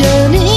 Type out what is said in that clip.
yearning